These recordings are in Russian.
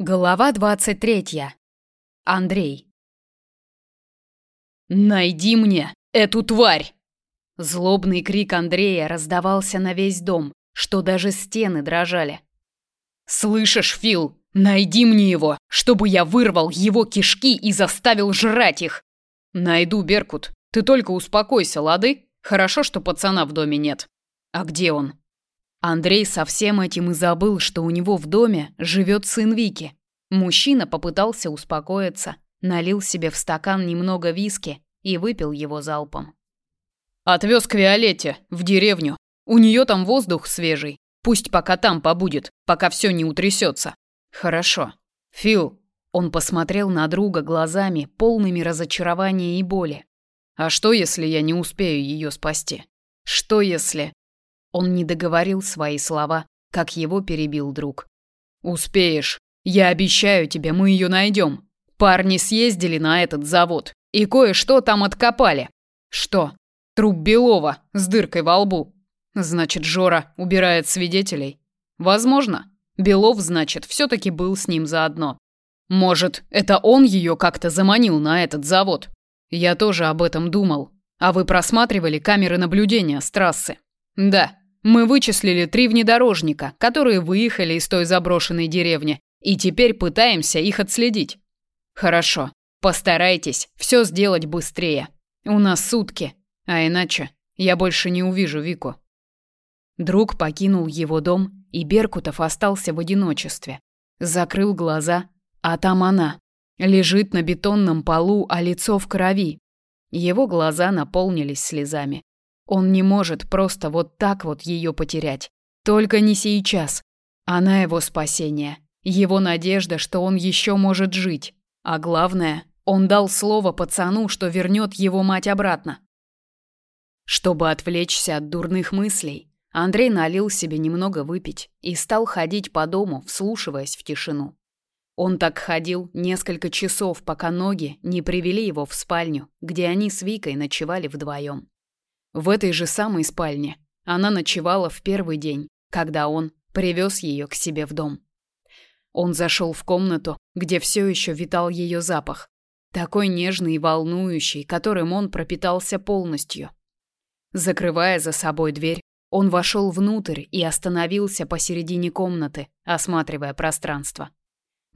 Глава 23. Андрей. «Найди мне эту тварь!» Злобный крик Андрея раздавался на весь дом, что даже стены дрожали. «Слышишь, Фил, найди мне его, чтобы я вырвал его кишки и заставил жрать их!» «Найду, Беркут, ты только успокойся, лады? Хорошо, что пацана в доме нет. А где он?» Андрей со всем этим и забыл, что у него в доме живет сын Вики. Мужчина попытался успокоиться, налил себе в стакан немного виски и выпил его залпом. Отвез к Виолетте, в деревню. У нее там воздух свежий. Пусть пока там побудет, пока все не утрясется. Хорошо. Фил. Он посмотрел на друга глазами, полными разочарования и боли. А что, если я не успею ее спасти? Что, если... Он не договорил свои слова, как его перебил друг. «Успеешь. Я обещаю тебе, мы ее найдем. Парни съездили на этот завод и кое-что там откопали. Что? Труп Белова с дыркой во лбу. Значит, Жора убирает свидетелей. Возможно. Белов, значит, все-таки был с ним заодно. Может, это он ее как-то заманил на этот завод. Я тоже об этом думал. А вы просматривали камеры наблюдения с трассы? Да, мы вычислили три внедорожника, которые выехали из той заброшенной деревни, и теперь пытаемся их отследить. Хорошо. Постарайтесь все сделать быстрее. У нас сутки, а иначе я больше не увижу Вику. Друг покинул его дом, и Беркутов остался в одиночестве. Закрыл глаза, а там она. Лежит на бетонном полу, а лицо в крови. Его глаза наполнились слезами. Он не может просто вот так вот ее потерять. Только не сейчас. Она его спасение. Его надежда, что он еще может жить. А главное, он дал слово пацану, что вернет его мать обратно. Чтобы отвлечься от дурных мыслей, Андрей налил себе немного выпить и стал ходить по дому, вслушиваясь в тишину. Он так ходил несколько часов, пока ноги не привели его в спальню, где они с Викой ночевали вдвоем. В этой же самой спальне она ночевала в первый день, когда он привез ее к себе в дом. Он зашел в комнату, где все еще витал ее запах, такой нежный и волнующий, которым он пропитался полностью. Закрывая за собой дверь, он вошел внутрь и остановился посередине комнаты, осматривая пространство.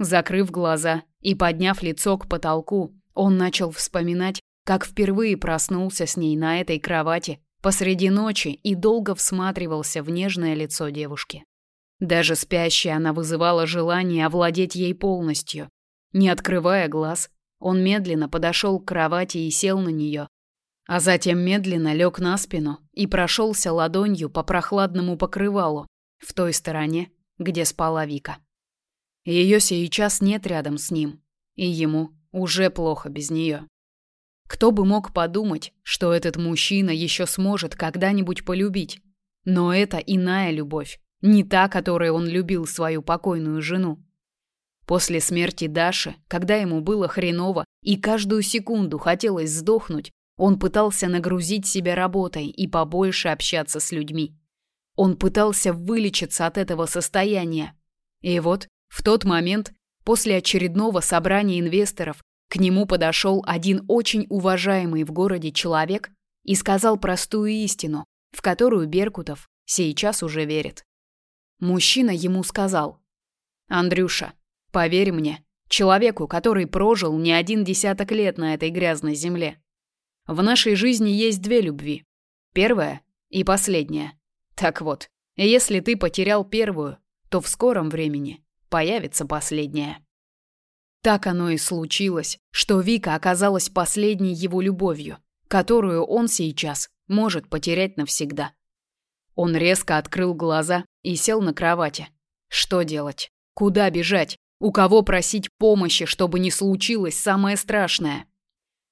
Закрыв глаза и подняв лицо к потолку, он начал вспоминать как впервые проснулся с ней на этой кровати посреди ночи и долго всматривался в нежное лицо девушки. Даже спящая она вызывала желание овладеть ей полностью. Не открывая глаз, он медленно подошел к кровати и сел на нее, а затем медленно лег на спину и прошелся ладонью по прохладному покрывалу в той стороне, где спала Вика. Ее сейчас нет рядом с ним, и ему уже плохо без нее. Кто бы мог подумать, что этот мужчина еще сможет когда-нибудь полюбить? Но это иная любовь, не та, которой он любил свою покойную жену. После смерти Даши, когда ему было хреново и каждую секунду хотелось сдохнуть, он пытался нагрузить себя работой и побольше общаться с людьми. Он пытался вылечиться от этого состояния. И вот, в тот момент, после очередного собрания инвесторов, к нему подошел один очень уважаемый в городе человек и сказал простую истину, в которую Беркутов сейчас уже верит. Мужчина ему сказал: "Андрюша, поверь мне, человеку, который прожил не один десяток лет на этой грязной земле. В нашей жизни есть две любви. Первая и последняя. Так вот, если ты потерял первую, то в скором времени появится последняя. Так оно и случилось, что Вика оказалась последней его любовью, которую он сейчас может потерять навсегда. Он резко открыл глаза и сел на кровати. Что делать? Куда бежать? У кого просить помощи, чтобы не случилось самое страшное?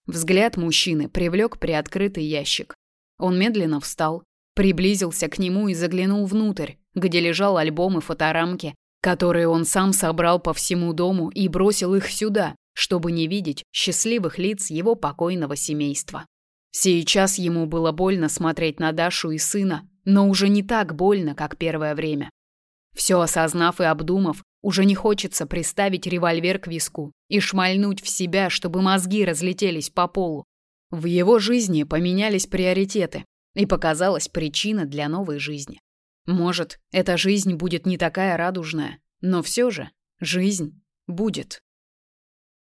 Взгляд мужчины привлек приоткрытый ящик. Он медленно встал, приблизился к нему и заглянул внутрь, где лежал альбом и фоторамки, которые он сам собрал по всему дому и бросил их сюда, чтобы не видеть счастливых лиц его покойного семейства. Сейчас ему было больно смотреть на Дашу и сына, но уже не так больно, как первое время. Все осознав и обдумав, Уже не хочется приставить револьвер к виску и шмальнуть в себя, чтобы мозги разлетелись по полу. В его жизни поменялись приоритеты, и показалась причина для новой жизни. Может, эта жизнь будет не такая радужная, но все же жизнь будет.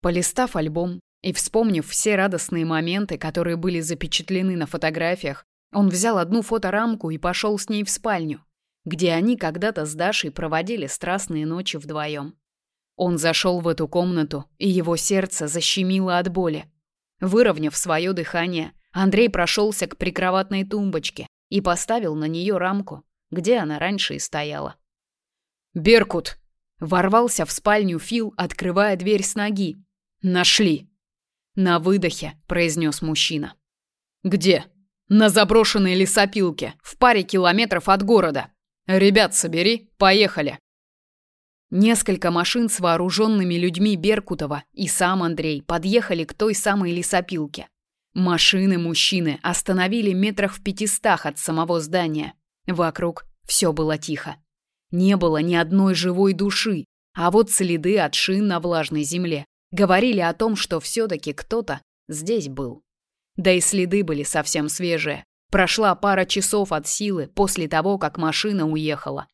Полистав альбом и вспомнив все радостные моменты, которые были запечатлены на фотографиях, он взял одну фоторамку и пошел с ней в спальню где они когда-то с Дашей проводили страстные ночи вдвоем. Он зашел в эту комнату, и его сердце защемило от боли. Выровняв свое дыхание, Андрей прошелся к прикроватной тумбочке и поставил на нее рамку, где она раньше и стояла. «Беркут!» Ворвался в спальню Фил, открывая дверь с ноги. «Нашли!» На выдохе произнес мужчина. «Где?» «На заброшенной лесопилке, в паре километров от города. Ребят, собери, поехали. Несколько машин с вооруженными людьми Беркутова и сам Андрей подъехали к той самой лесопилке. Машины мужчины остановили метрах в пятистах от самого здания. Вокруг все было тихо. Не было ни одной живой души, а вот следы от шин на влажной земле говорили о том, что все-таки кто-то здесь был. Да и следы были совсем свежие, Прошла пара часов от силы после того, как машина уехала.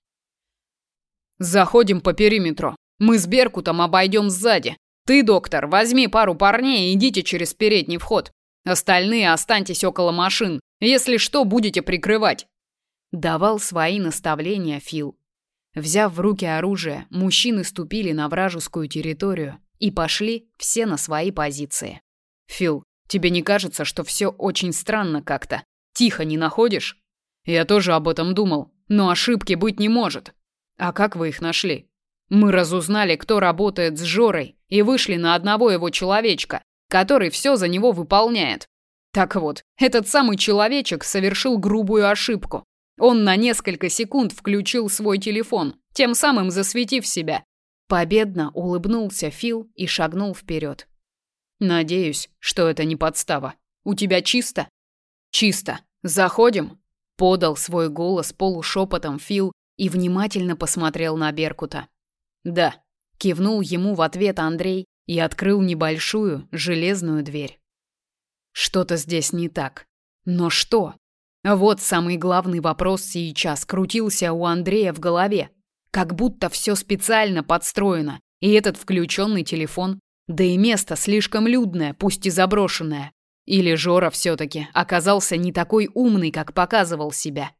Заходим по периметру. Мы с Беркутом обойдем сзади. Ты, доктор, возьми пару парней и идите через передний вход. Остальные останьтесь около машин. Если что, будете прикрывать. Давал свои наставления Фил. Взяв в руки оружие, мужчины ступили на вражескую территорию и пошли все на свои позиции. Фил, тебе не кажется, что все очень странно как-то? Тихо не находишь? Я тоже об этом думал, но ошибки быть не может. А как вы их нашли? Мы разузнали, кто работает с Жорой, и вышли на одного его человечка, который все за него выполняет. Так вот, этот самый человечек совершил грубую ошибку. Он на несколько секунд включил свой телефон, тем самым засветив себя. Победно улыбнулся Фил и шагнул вперед. Надеюсь, что это не подстава. У тебя чисто? «Чисто. Заходим?» — подал свой голос полушепотом Фил и внимательно посмотрел на Беркута. «Да», — кивнул ему в ответ Андрей и открыл небольшую железную дверь. Что-то здесь не так. Но что? Вот самый главный вопрос сейчас крутился у Андрея в голове. Как будто все специально подстроено, и этот включенный телефон, да и место слишком людное, пусть и заброшенное. Или Жора все-таки оказался не такой умный, как показывал себя.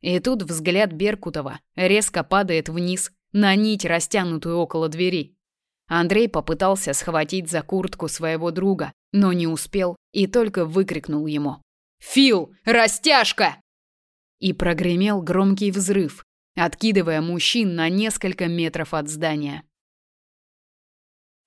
И тут взгляд Беркутова резко падает вниз на нить, растянутую около двери. Андрей попытался схватить за куртку своего друга, но не успел и только выкрикнул ему. «Фил, растяжка!» И прогремел громкий взрыв, откидывая мужчин на несколько метров от здания.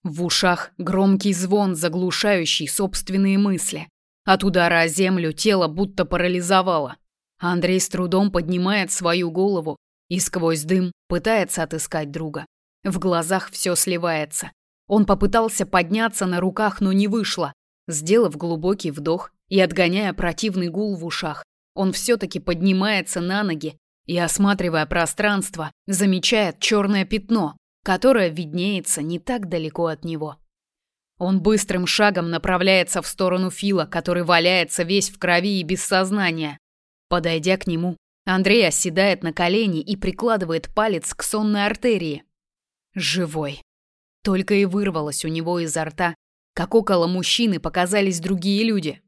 В ушах громкий звон, заглушающий собственные мысли. От удара о землю тело будто парализовало. Андрей с трудом поднимает свою голову и сквозь дым пытается отыскать друга. В глазах все сливается. Он попытался подняться на руках, но не вышло. Сделав глубокий вдох и отгоняя противный гул в ушах, он все-таки поднимается на ноги и, осматривая пространство, замечает черное пятно, которая виднеется не так далеко от него. Он быстрым шагом направляется в сторону Фила, который валяется весь в крови и без сознания. Подойдя к нему, Андрей оседает на колени и прикладывает палец к сонной артерии. Живой. Только и вырвалось у него изо рта, как около мужчины показались другие люди.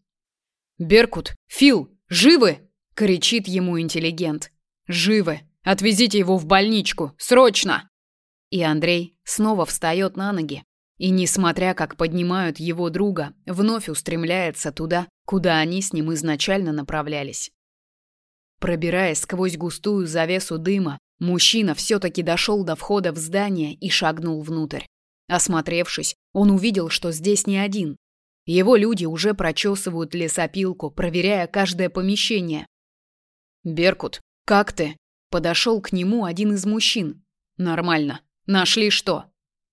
«Беркут! Фил! Живы!» — кричит ему интеллигент. «Живы! Отвезите его в больничку! Срочно!» И Андрей снова встает на ноги и, несмотря как поднимают его друга, вновь устремляется туда, куда они с ним изначально направлялись. Пробираясь сквозь густую завесу дыма, мужчина все-таки дошел до входа в здание и шагнул внутрь. Осмотревшись, он увидел, что здесь не один. Его люди уже прочесывают лесопилку, проверяя каждое помещение. «Беркут, как ты?» Подошел к нему один из мужчин. «Нормально. Нашли что?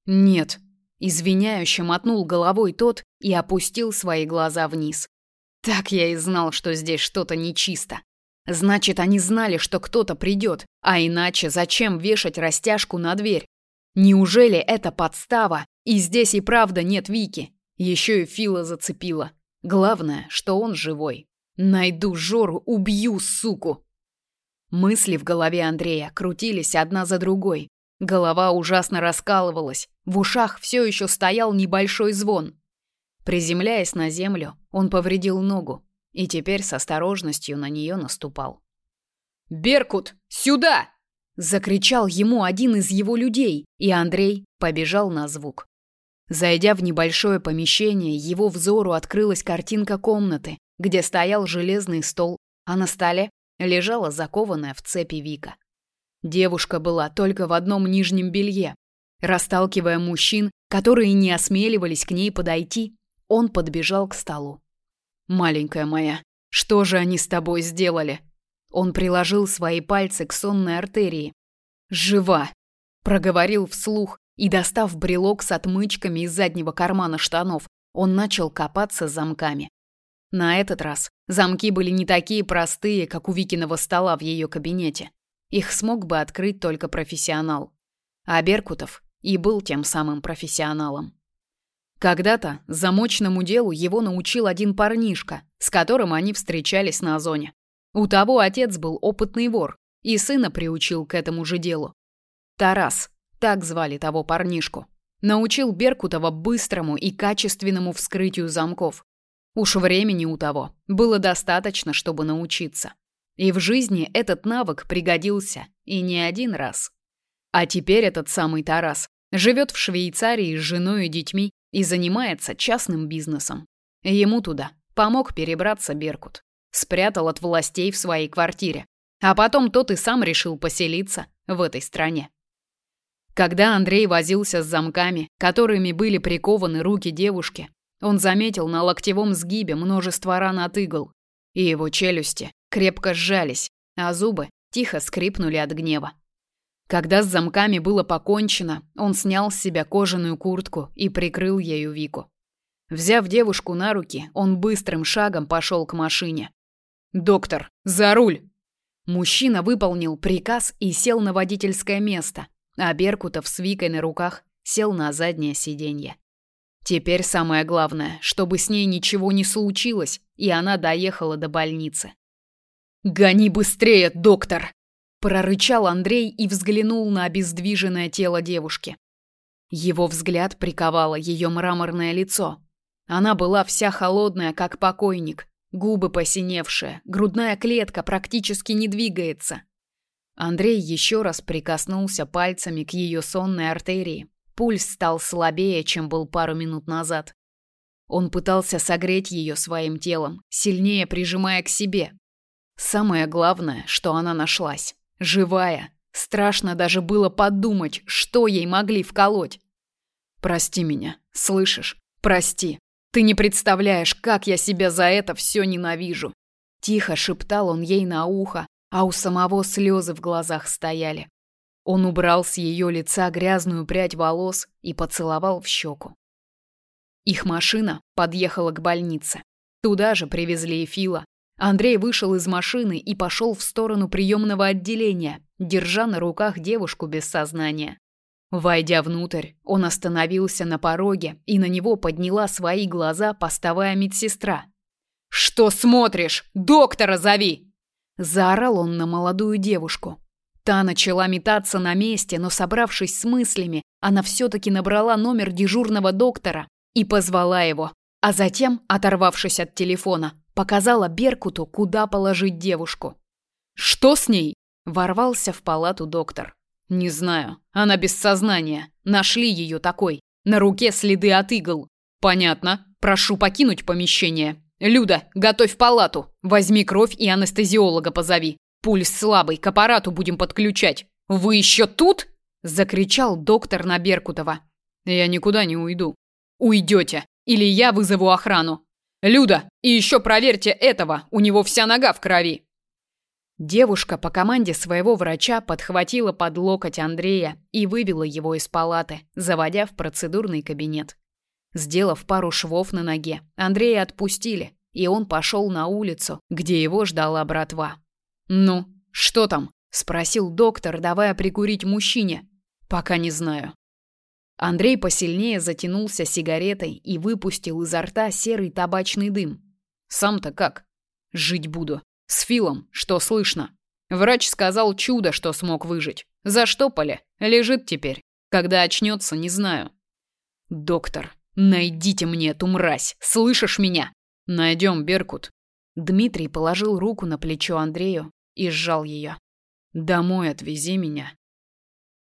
Нет. Извиняюще мотнул головой тот и опустил свои глаза вниз. Так я и знал, что здесь что-то нечисто. Значит, они знали, что кто-то придет, а иначе зачем вешать растяжку на дверь? Неужели это подстава, и здесь и правда нет Вики? Еще и Фила зацепила. Главное, что он живой. Найду Жору, убью, суку. Мысли в голове Андрея крутились одна за другой. Голова ужасно раскалывалась, в ушах все еще стоял небольшой звон. Приземляясь на землю, он повредил ногу и теперь с осторожностью на нее наступал. «Беркут, сюда!» – закричал ему один из его людей, и Андрей побежал на звук. Зайдя в небольшое помещение, его взору открылась картинка комнаты, где стоял железный стол, а на столе лежала закованная в цепи Вика. Девушка была только в одном нижнем белье. Расталкивая мужчин, которые не осмеливались к ней подойти, он подбежал к столу. «Маленькая моя, что же они с тобой сделали?» Он приложил свои пальцы к сонной артерии. «Жива!» – проговорил вслух, и, достав брелок с отмычками из заднего кармана штанов, он начал копаться замками. На этот раз замки были не такие простые, как у Викиного стола в ее кабинете. Их смог бы открыть только профессионал. А Беркутов и был тем самым профессионалом. Когда-то замочному делу его научил один парнишка, с которым они встречались на зоне. У того отец был опытный вор, и сына приучил к этому же делу. Тарас, так звали того парнишку. Научил Беркутова быстрому и качественному вскрытию замков. Уж времени у того было достаточно, чтобы научиться. И в жизни этот навык пригодился, и не один раз. А теперь этот самый Тарас живет в Швейцарии с женой и детьми и занимается частным бизнесом. Ему туда помог перебраться Беркут. Спрятал от властей в своей квартире. А потом тот и сам решил поселиться в этой стране. Когда Андрей возился с замками, которыми были прикованы руки девушки, он заметил на локтевом сгибе множество ран от игл, и его челюсти крепко сжались, а зубы тихо скрипнули от гнева. Когда с замками было покончено, он снял с себя кожаную куртку и прикрыл ею Вику. Взяв девушку на руки, он быстрым шагом пошел к машине. «Доктор, за руль!» Мужчина выполнил приказ и сел на водительское место, а Беркутов с Викой на руках сел на заднее сиденье. Теперь самое главное, чтобы с ней ничего не случилось, и она доехала до больницы. «Гони быстрее, доктор!» – прорычал Андрей и взглянул на обездвиженное тело девушки. Его взгляд приковало ее мраморное лицо. Она была вся холодная, как покойник, губы посиневшие, грудная клетка практически не двигается. Андрей еще раз прикоснулся пальцами к ее сонной артерии. Пульс стал слабее, чем был пару минут назад. Он пытался согреть ее своим телом, сильнее прижимая к себе. Самое главное, что она нашлась. Живая. Страшно даже было подумать, что ей могли вколоть. «Прости меня, слышишь? Прости. Ты не представляешь, как я себя за это все ненавижу!» Тихо шептал он ей на ухо, а у самого слезы в глазах стояли. Он убрал с ее лица грязную прядь волос и поцеловал в щеку. Их машина подъехала к больнице. Туда же привезли и Фила. Андрей вышел из машины и пошел в сторону приемного отделения, держа на руках девушку без сознания. Войдя внутрь, он остановился на пороге, и на него подняла свои глаза постовая медсестра. «Что смотришь? Доктора зови!» Заорал он на молодую девушку. Та начала метаться на месте, но, собравшись с мыслями, она все-таки набрала номер дежурного доктора и позвала его. А затем, оторвавшись от телефона, показала Беркуту, куда положить девушку. «Что с ней?» – ворвался в палату доктор. «Не знаю. Она без сознания. Нашли ее такой. На руке следы от игл. Понятно. Прошу покинуть помещение. «Люда, готовь палату. Возьми кровь и анестезиолога позови. Пульс слабый, к аппарату будем подключать. Вы еще тут?» – закричал доктор на Беркутова. «Я никуда не уйду». «Уйдете, или я вызову охрану. Люда, и еще проверьте этого, у него вся нога в крови». Девушка по команде своего врача подхватила под локоть Андрея и вывела его из палаты, заводя в процедурный кабинет. Сделав пару швов на ноге, Андрея отпустили, и он пошел на улицу, где его ждала братва. «Ну, что там?» – спросил доктор, давая прикурить мужчине. «Пока не знаю. Андрей посильнее затянулся сигаретой и выпустил изо рта серый табачный дым. Сам-то как? Жить буду. С Филом, что слышно? Врач сказал чудо, что смог выжить. Заштопали. Лежит теперь. Когда очнется, не знаю. Доктор, найдите мне эту мразь. Слышишь меня? Найдем, Беркут. Дмитрий положил руку на плечо Андрею и сжал ее. Домой отвези меня.